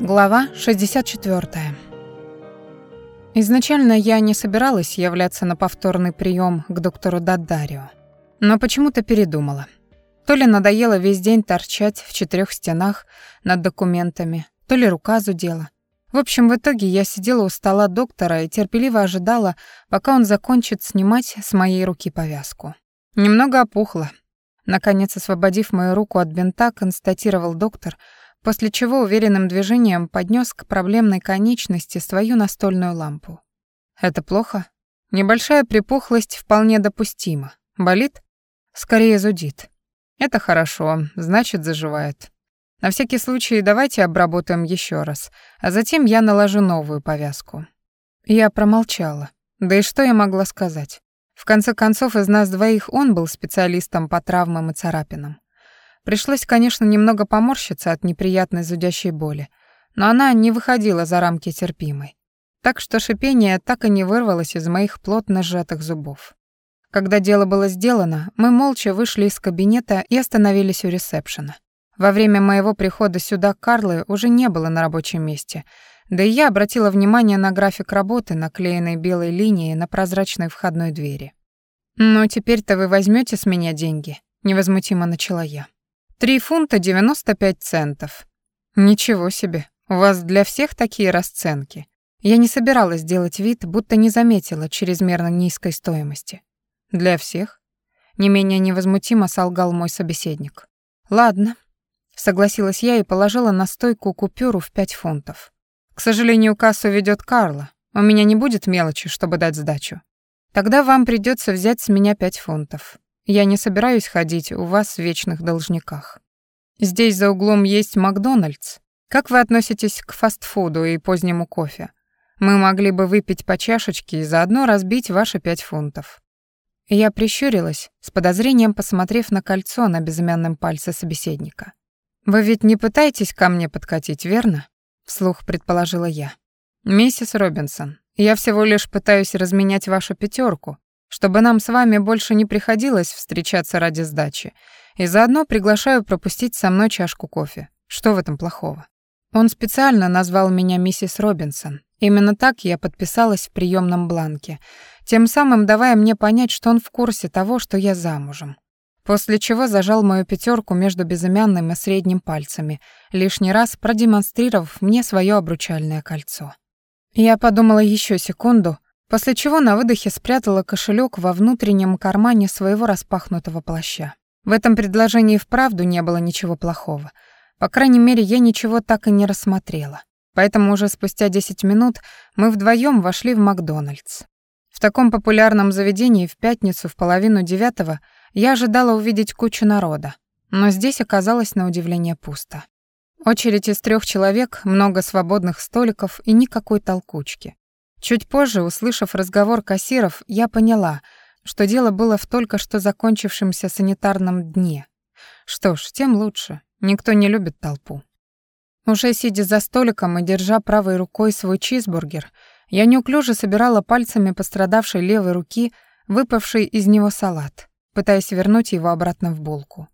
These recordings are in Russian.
Глава 64. Изначально я не собиралась являться на повторный прием к доктору Даддарио, но почему-то передумала. То ли надоело весь день торчать в четырех стенах над документами, то ли рука зудела. В общем, в итоге я сидела у стола доктора и терпеливо ожидала, пока он закончит снимать с моей руки повязку. Немного опухло. Наконец, освободив мою руку от бинта, констатировал доктор — после чего уверенным движением поднес к проблемной конечности свою настольную лампу. Это плохо? Небольшая припухлость вполне допустима. Болит? Скорее зудит. Это хорошо, значит, заживает. На всякий случай давайте обработаем еще раз, а затем я наложу новую повязку. Я промолчала. Да и что я могла сказать? В конце концов, из нас двоих он был специалистом по травмам и царапинам. Пришлось, конечно, немного поморщиться от неприятной зудящей боли, но она не выходила за рамки терпимой. Так что шипение так и не вырвалось из моих плотно сжатых зубов. Когда дело было сделано, мы молча вышли из кабинета и остановились у ресепшена. Во время моего прихода сюда Карлы уже не было на рабочем месте, да и я обратила внимание на график работы, наклеенный белой линией на прозрачной входной двери. «Ну, теперь-то вы возьмете с меня деньги», — невозмутимо начала я. Три фунта девяносто пять центов. Ничего себе, у вас для всех такие расценки. Я не собиралась делать вид, будто не заметила чрезмерно низкой стоимости. Для всех? Не менее невозмутимо солгал мой собеседник. Ладно, согласилась я и положила на стойку купюру в пять фунтов. К сожалению, кассу ведет Карла. У меня не будет мелочи, чтобы дать сдачу. Тогда вам придется взять с меня пять фунтов. Я не собираюсь ходить у вас в вечных должниках. Здесь за углом есть Макдональдс. Как вы относитесь к фастфуду и позднему кофе? Мы могли бы выпить по чашечке и заодно разбить ваши пять фунтов». Я прищурилась, с подозрением посмотрев на кольцо на безымянном пальце собеседника. «Вы ведь не пытаетесь ко мне подкатить, верно?» — вслух предположила я. «Миссис Робинсон, я всего лишь пытаюсь разменять вашу пятерку, чтобы нам с вами больше не приходилось встречаться ради сдачи, и заодно приглашаю пропустить со мной чашку кофе. Что в этом плохого? Он специально назвал меня миссис Робинсон. Именно так я подписалась в приемном бланке, тем самым давая мне понять, что он в курсе того, что я замужем. После чего зажал мою пятерку между безымянным и средним пальцами, лишний раз продемонстрировав мне свое обручальное кольцо. Я подумала еще секунду, после чего на выдохе спрятала кошелек во внутреннем кармане своего распахнутого плаща. В этом предложении вправду не было ничего плохого. По крайней мере, я ничего так и не рассмотрела. Поэтому уже спустя 10 минут мы вдвоем вошли в Макдональдс. В таком популярном заведении в пятницу в половину девятого я ожидала увидеть кучу народа, но здесь оказалось на удивление пусто. Очередь из трех человек, много свободных столиков и никакой толкучки. Чуть позже, услышав разговор кассиров, я поняла, что дело было в только что закончившемся санитарном дне. Что ж, тем лучше. Никто не любит толпу. Уже сидя за столиком и держа правой рукой свой чизбургер, я неуклюже собирала пальцами пострадавшей левой руки выпавший из него салат, пытаясь вернуть его обратно в булку.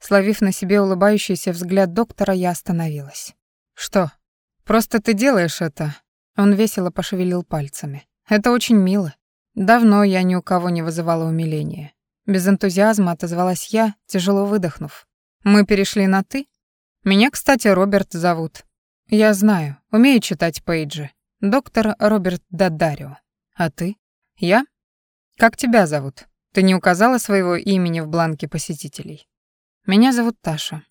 Словив на себе улыбающийся взгляд доктора, я остановилась. «Что, просто ты делаешь это он весело пошевелил пальцами. «Это очень мило. Давно я ни у кого не вызывала умиления». Без энтузиазма отозвалась я, тяжело выдохнув. «Мы перешли на «ты»?» «Меня, кстати, Роберт зовут». «Я знаю, умею читать пейджи. Доктор Роберт Дадарио. А ты?» «Я?» «Как тебя зовут? Ты не указала своего имени в бланке посетителей?» «Меня зовут Таша.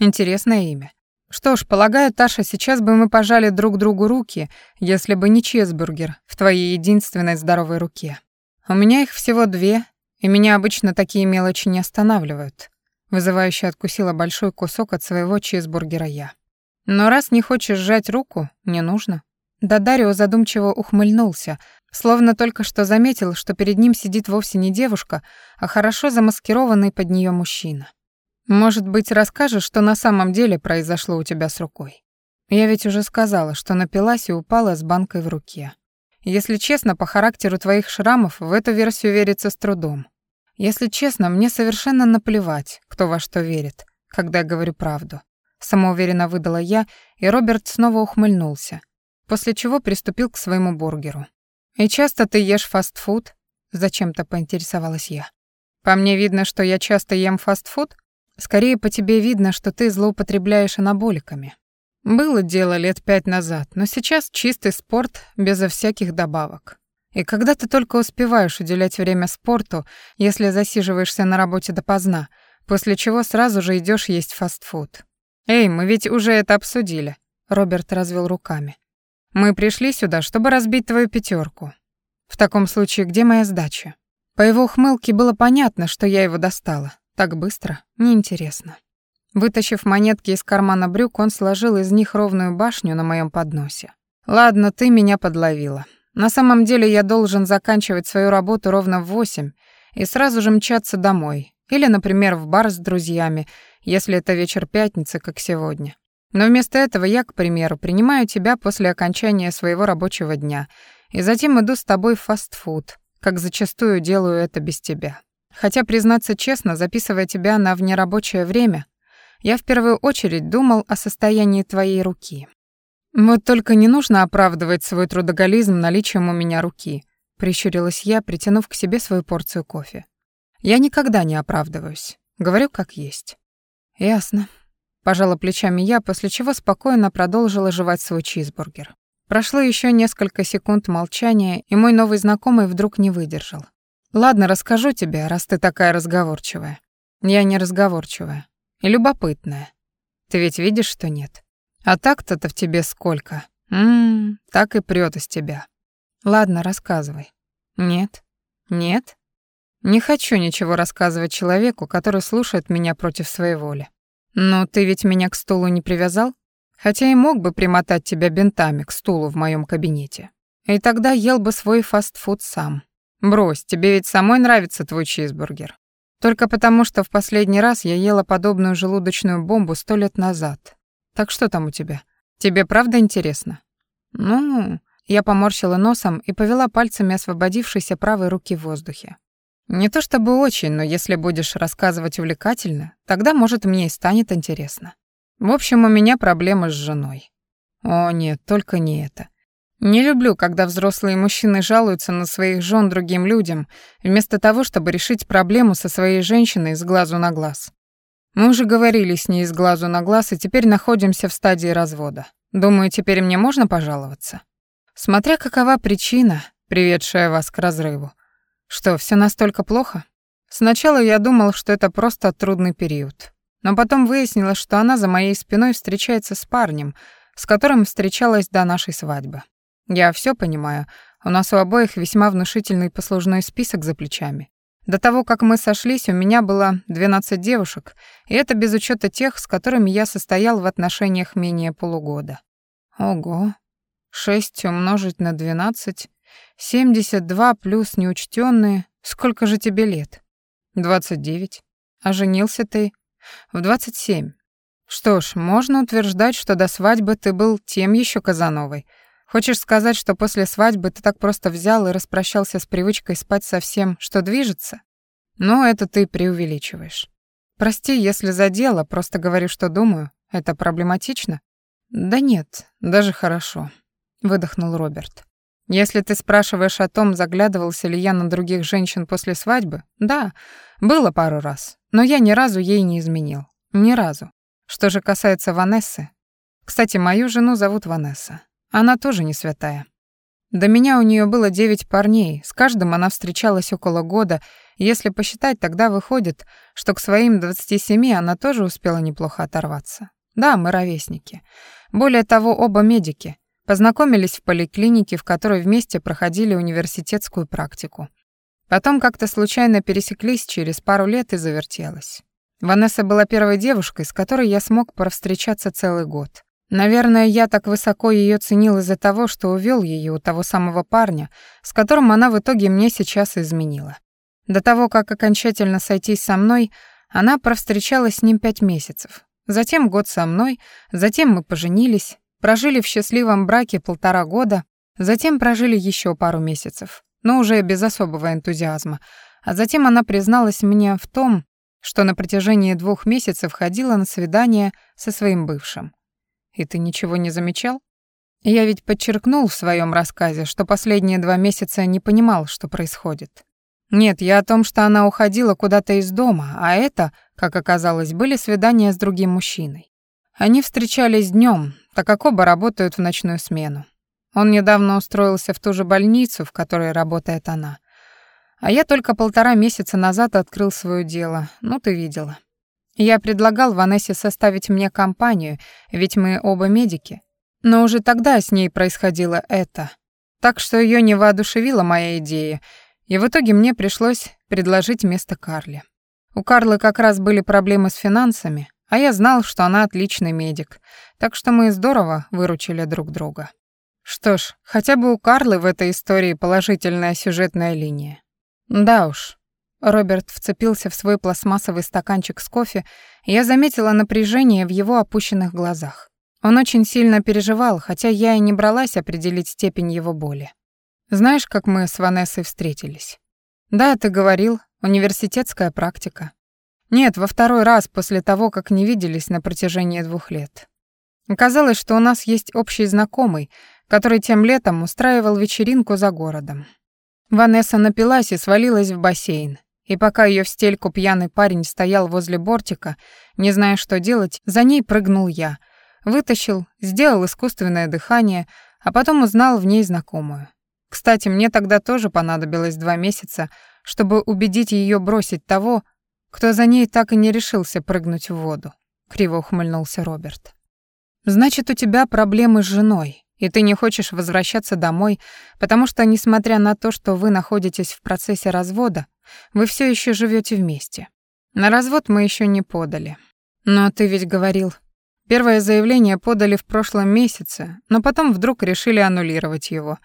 Интересное имя. Что ж, полагаю, Таша, сейчас бы мы пожали друг другу руки, если бы не чизбургер в твоей единственной здоровой руке. У меня их всего две, и меня обычно такие мелочи не останавливают. Вызывающе откусила большой кусок от своего чизбургера я. Но раз не хочешь сжать руку, не нужно. Дадарио задумчиво ухмыльнулся, словно только что заметил, что перед ним сидит вовсе не девушка, а хорошо замаскированный под нее мужчина. Может быть, расскажешь, что на самом деле произошло у тебя с рукой? Я ведь уже сказала, что напилась и упала с банкой в руке. Если честно, по характеру твоих шрамов в эту версию верится с трудом. Если честно, мне совершенно наплевать, кто во что верит, когда я говорю правду. самоуверенно выдала я, и Роберт снова ухмыльнулся, после чего приступил к своему бургеру. «И часто ты ешь фастфуд?» — зачем-то поинтересовалась я. «По мне видно, что я часто ем фастфуд? Скорее, по тебе видно, что ты злоупотребляешь анаболиками. Было дело лет пять назад, но сейчас чистый спорт безо всяких добавок. И когда ты только успеваешь уделять время спорту, если засиживаешься на работе допоздна, после чего сразу же идешь есть фастфуд. Эй, мы ведь уже это обсудили. Роберт развел руками. Мы пришли сюда, чтобы разбить твою пятерку. В таком случае, где моя сдача? По его ухмылке было понятно, что я его достала. Так быстро? Неинтересно. Вытащив монетки из кармана брюк, он сложил из них ровную башню на моем подносе. «Ладно, ты меня подловила. На самом деле я должен заканчивать свою работу ровно в восемь и сразу же мчаться домой. Или, например, в бар с друзьями, если это вечер пятницы, как сегодня. Но вместо этого я, к примеру, принимаю тебя после окончания своего рабочего дня и затем иду с тобой в фастфуд, как зачастую делаю это без тебя. Хотя, признаться честно, записывая тебя на внерабочее время, я в первую очередь думал о состоянии твоей руки. «Вот только не нужно оправдывать свой трудоголизм наличием у меня руки», — прищурилась я, притянув к себе свою порцию кофе. «Я никогда не оправдываюсь. Говорю, как есть». «Ясно», — пожала плечами я, после чего спокойно продолжила жевать свой чизбургер. Прошло еще несколько секунд молчания, и мой новый знакомый вдруг не выдержал. «Ладно, расскажу тебе, раз ты такая разговорчивая». «Я не разговорчивая. И любопытная. Ты ведь видишь, что нет?» А так-то-то в тебе сколько? Ммм, так и прёт из тебя. Ладно, рассказывай. Нет? Нет? Не хочу ничего рассказывать человеку, который слушает меня против своей воли. Но ты ведь меня к стулу не привязал? Хотя и мог бы примотать тебя бинтами к стулу в моем кабинете. И тогда ел бы свой фастфуд сам. Брось, тебе ведь самой нравится твой чизбургер. Только потому, что в последний раз я ела подобную желудочную бомбу сто лет назад, так что там у тебя? Тебе правда интересно? Ну, я поморщила носом и повела пальцами освободившейся правой руки в воздухе. Не то чтобы очень, но если будешь рассказывать увлекательно, тогда, может, мне и станет интересно. В общем, у меня проблемы с женой. О, нет, только не это. Не люблю, когда взрослые мужчины жалуются на своих жен другим людям, вместо того, чтобы решить проблему со своей женщиной с глазу на глаз. Мы уже говорили с ней с глазу на глаз и теперь находимся в стадии развода. Думаю, теперь мне можно пожаловаться? Смотря какова причина, приведшая вас к разрыву. Что, все настолько плохо? Сначала я думал, что это просто трудный период. Но потом выяснилось, что она за моей спиной встречается с парнем, с которым встречалась до нашей свадьбы. Я все понимаю, у нас у обоих весьма внушительный послужной список за плечами. До того, как мы сошлись, у меня было 12 девушек, и это без учета тех, с которыми я состоял в отношениях менее полугода. Ого. 6 умножить на 12. 72 плюс неучтенные. Сколько же тебе лет? 29. А женился ты? В 27. Что ж, можно утверждать, что до свадьбы ты был тем еще Казановой — Хочешь сказать, что после свадьбы ты так просто взял и распрощался с привычкой спать со всем, что движется? Ну, это ты преувеличиваешь. Прости, если задела, просто говорю, что думаю. Это проблематично? Да нет, даже хорошо, выдохнул Роберт. Если ты спрашиваешь о том, заглядывался ли я на других женщин после свадьбы, да, было пару раз, но я ни разу ей не изменил. Ни разу. Что же касается Ванессы... Кстати, мою жену зовут Ванесса. Она тоже не святая. До меня у нее было девять парней, с каждым она встречалась около года, если посчитать, тогда выходит, что к своим 27 она тоже успела неплохо оторваться. Да, мы ровесники. Более того, оба медики. Познакомились в поликлинике, в которой вместе проходили университетскую практику. Потом как-то случайно пересеклись через пару лет и завертелась. Ванесса была первой девушкой, с которой я смог провстречаться целый год. Наверное, я так высоко ее ценил из-за того, что увел ее у того самого парня, с которым она в итоге мне сейчас изменила. До того, как окончательно сойтись со мной, она провстречалась с ним пять месяцев. Затем год со мной, затем мы поженились, прожили в счастливом браке полтора года, затем прожили еще пару месяцев, но уже без особого энтузиазма. А затем она призналась мне в том, что на протяжении двух месяцев ходила на свидание со своим бывшим. И ты ничего не замечал? Я ведь подчеркнул в своем рассказе, что последние два месяца не понимал, что происходит. Нет, я о том, что она уходила куда-то из дома, а это, как оказалось, были свидания с другим мужчиной. Они встречались днем, так как оба работают в ночную смену. Он недавно устроился в ту же больницу, в которой работает она. А я только полтора месяца назад открыл свое дело, ну ты видела. Я предлагал Ванессе составить мне компанию, ведь мы оба медики. Но уже тогда с ней происходило это. Так что ее не воодушевила моя идея, и в итоге мне пришлось предложить место Карле. У Карлы как раз были проблемы с финансами, а я знал, что она отличный медик, так что мы здорово выручили друг друга. Что ж, хотя бы у Карлы в этой истории положительная сюжетная линия. Да уж. Роберт вцепился в свой пластмассовый стаканчик с кофе, я заметила напряжение в его опущенных глазах. Он очень сильно переживал, хотя я и не бралась определить степень его боли. Знаешь, как мы с Ванессой встретились? Да, ты говорил, университетская практика. Нет, во второй раз после того, как не виделись на протяжении двух лет. Оказалось, что у нас есть общий знакомый, который тем летом устраивал вечеринку за городом. Ванесса напилась и свалилась в бассейн. И пока ее в стельку пьяный парень стоял возле бортика, не зная, что делать, за ней прыгнул я. Вытащил, сделал искусственное дыхание, а потом узнал в ней знакомую. Кстати, мне тогда тоже понадобилось два месяца, чтобы убедить ее бросить того, кто за ней так и не решился прыгнуть в воду. Криво ухмыльнулся Роберт. Значит, у тебя проблемы с женой и ты не хочешь возвращаться домой, потому что, несмотря на то, что вы находитесь в процессе развода, вы все еще живете вместе. На развод мы еще не подали. Но ты ведь говорил, первое заявление подали в прошлом месяце, но потом вдруг решили аннулировать его,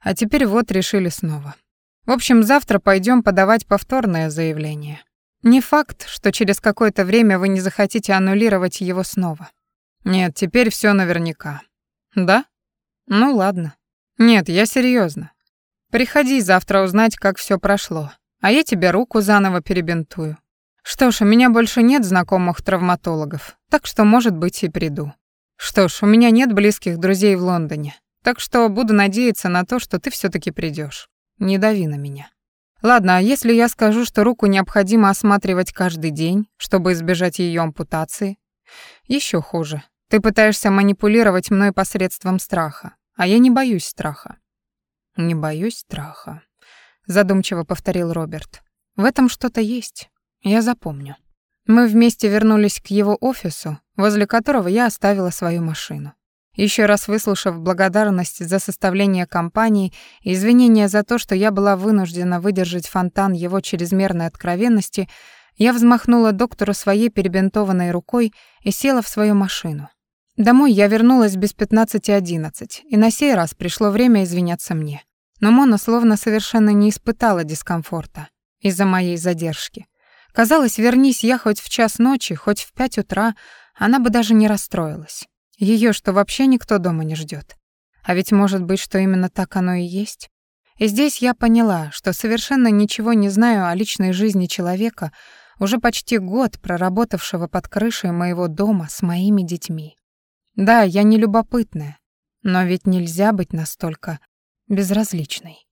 а теперь вот решили снова. В общем, завтра пойдем подавать повторное заявление. Не факт, что через какое-то время вы не захотите аннулировать его снова. Нет, теперь все наверняка. Да? Ну ладно. Нет, я серьезно. Приходи завтра узнать, как все прошло, а я тебе руку заново перебинтую. Что ж, у меня больше нет знакомых травматологов, так что, может быть, и приду. Что ж, у меня нет близких друзей в Лондоне, так что буду надеяться на то, что ты все таки придешь. Не дави на меня. Ладно, а если я скажу, что руку необходимо осматривать каждый день, чтобы избежать ее ампутации? Еще хуже. Ты пытаешься манипулировать мной посредством страха, а я не боюсь страха. Не боюсь страха, задумчиво повторил Роберт. В этом что-то есть. Я запомню. Мы вместе вернулись к его офису, возле которого я оставила свою машину. Еще раз выслушав благодарность за составление компании и извинения за то, что я была вынуждена выдержать фонтан его чрезмерной откровенности, я взмахнула доктору своей перебинтованной рукой и села в свою машину. Домой я вернулась без пятнадцати одиннадцать, и на сей раз пришло время извиняться мне. Но Мона словно совершенно не испытала дискомфорта из-за моей задержки. Казалось, вернись я хоть в час ночи, хоть в пять утра, она бы даже не расстроилась. Ее что, вообще никто дома не ждет? А ведь может быть, что именно так оно и есть? И здесь я поняла, что совершенно ничего не знаю о личной жизни человека, уже почти год проработавшего под крышей моего дома с моими детьми. Да, я не любопытная, но ведь нельзя быть настолько безразличной.